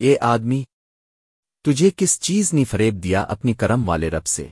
اے آدمی تجھے کس چیز نے فریب دیا اپنی کرم والے رب سے؟